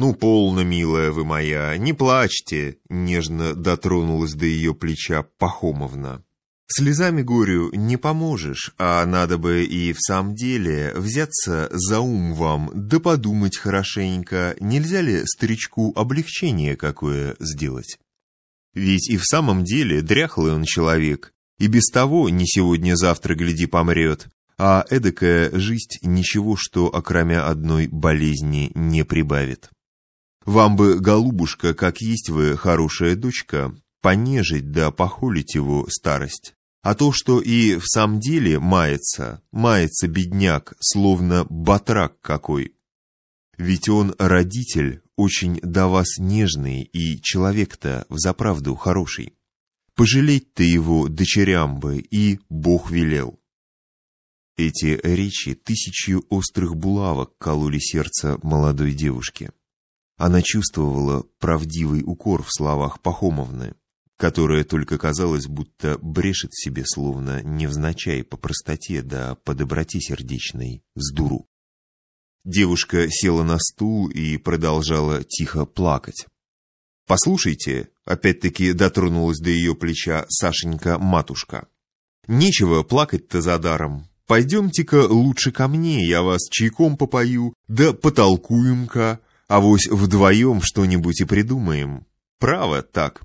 «Ну, полно, милая вы моя, не плачьте!» — нежно дотронулась до ее плеча Пахомовна. Слезами горю не поможешь, а надо бы и в самом деле взяться за ум вам, да подумать хорошенько, нельзя ли старичку облегчение какое сделать. Ведь и в самом деле дряхлый он человек, и без того не сегодня-завтра, гляди, помрет, а эдакая жизнь ничего, что окромя одной болезни не прибавит. Вам бы, голубушка, как есть вы, хорошая дочка, понежить да похолить его старость. А то, что и в самом деле мается, мается бедняк, словно батрак какой. Ведь он родитель, очень до вас нежный и человек-то взаправду хороший. Пожалеть-то его дочерям бы и Бог велел. Эти речи тысячью острых булавок кололи сердце молодой девушки. Она чувствовала правдивый укор в словах Пахомовны которая только казалось, будто брешет себе, словно невзначай по простоте да по доброте сердечной, с дуру. Девушка села на стул и продолжала тихо плакать. «Послушайте», — опять-таки дотронулась до ее плеча Сашенька-матушка, «нечего плакать-то за даром. Пойдемте-ка лучше ко мне, я вас чайком попою, да потолкуем-ка, а вось вдвоем что-нибудь и придумаем. Право так».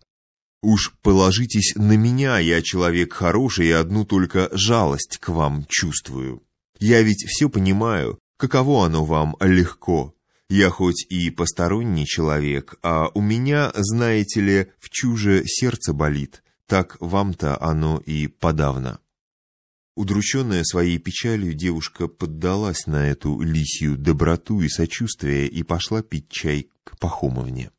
Уж положитесь на меня, я человек хороший и одну только жалость к вам чувствую. Я ведь все понимаю, каково оно вам легко. Я хоть и посторонний человек, а у меня, знаете ли, в чуже сердце болит, так вам-то оно и подавно. Удрученная своей печалью, девушка поддалась на эту лисью доброту и сочувствие и пошла пить чай к Пахомовне.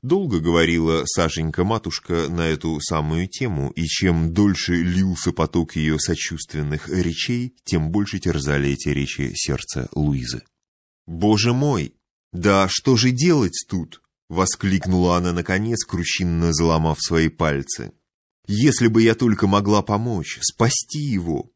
Долго говорила Сашенька-матушка на эту самую тему, и чем дольше лился поток ее сочувственных речей, тем больше терзали эти речи сердце Луизы. «Боже мой! Да что же делать тут?» — воскликнула она наконец, кручинно заломав свои пальцы. «Если бы я только могла помочь, спасти его!»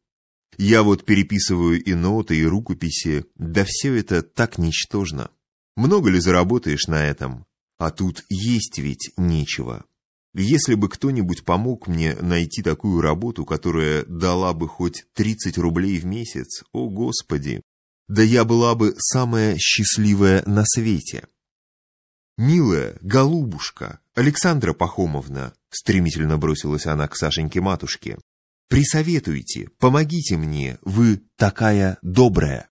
Я вот переписываю и ноты, и рукописи, да все это так ничтожно. Много ли заработаешь на этом? А тут есть ведь нечего. Если бы кто-нибудь помог мне найти такую работу, которая дала бы хоть 30 рублей в месяц, о господи, да я была бы самая счастливая на свете. «Милая, голубушка, Александра Пахомовна», стремительно бросилась она к Сашеньке-матушке, «присоветуйте, помогите мне, вы такая добрая».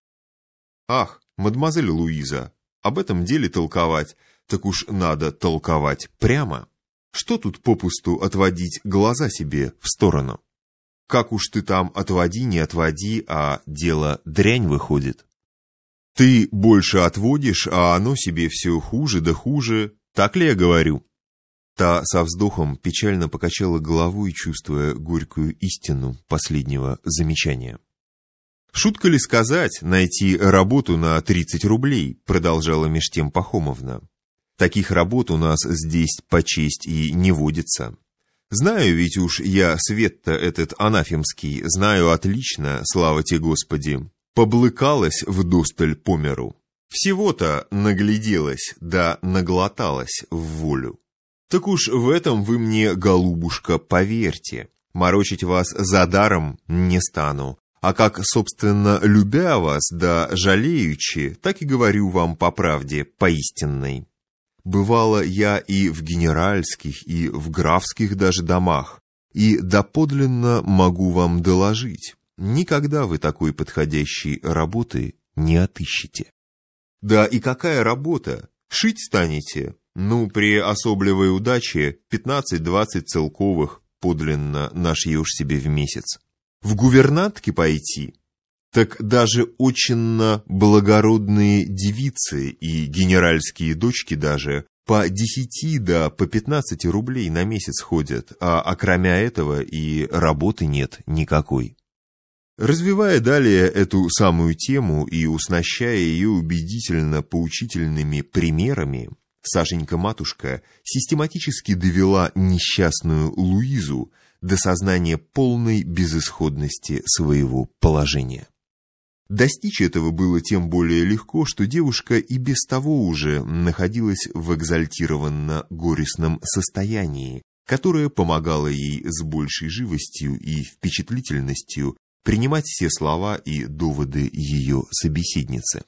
«Ах, мадемуазель Луиза, об этом деле толковать, так уж надо толковать прямо. Что тут попусту отводить глаза себе в сторону? Как уж ты там отводи, не отводи, а дело дрянь выходит. Ты больше отводишь, а оно себе все хуже да хуже. Так ли я говорю? Та со вздохом печально покачала головой, чувствуя горькую истину последнего замечания. «Шутка ли сказать, найти работу на 30 рублей?» продолжала меж тем Пахомовна. Таких работ у нас здесь по честь и не водится. Знаю ведь уж я свет-то этот анафемский, знаю отлично, слава тебе Господи. Поблыкалась в досталь по миру. Всего-то нагляделась, да наглоталась в волю. Так уж в этом вы мне, голубушка, поверьте. Морочить вас за даром не стану. А как, собственно, любя вас, да жалеючи, так и говорю вам по правде, поистинной. Бывало я и в генеральских, и в графских даже домах, и доподлинно могу вам доложить, никогда вы такой подходящей работы не отыщете. Да и какая работа? Шить станете? Ну, при особливой удаче 15-20 целковых подлинно нашьешь себе в месяц. В гувернантки пойти? Так даже очень благородные девицы и генеральские дочки даже по десяти да по пятнадцати рублей на месяц ходят, а окромя этого и работы нет никакой. Развивая далее эту самую тему и уснащая ее убедительно поучительными примерами, Сашенька-матушка систематически довела несчастную Луизу до сознания полной безысходности своего положения. Достичь этого было тем более легко, что девушка и без того уже находилась в экзальтированно-горестном состоянии, которое помогало ей с большей живостью и впечатлительностью принимать все слова и доводы ее собеседницы.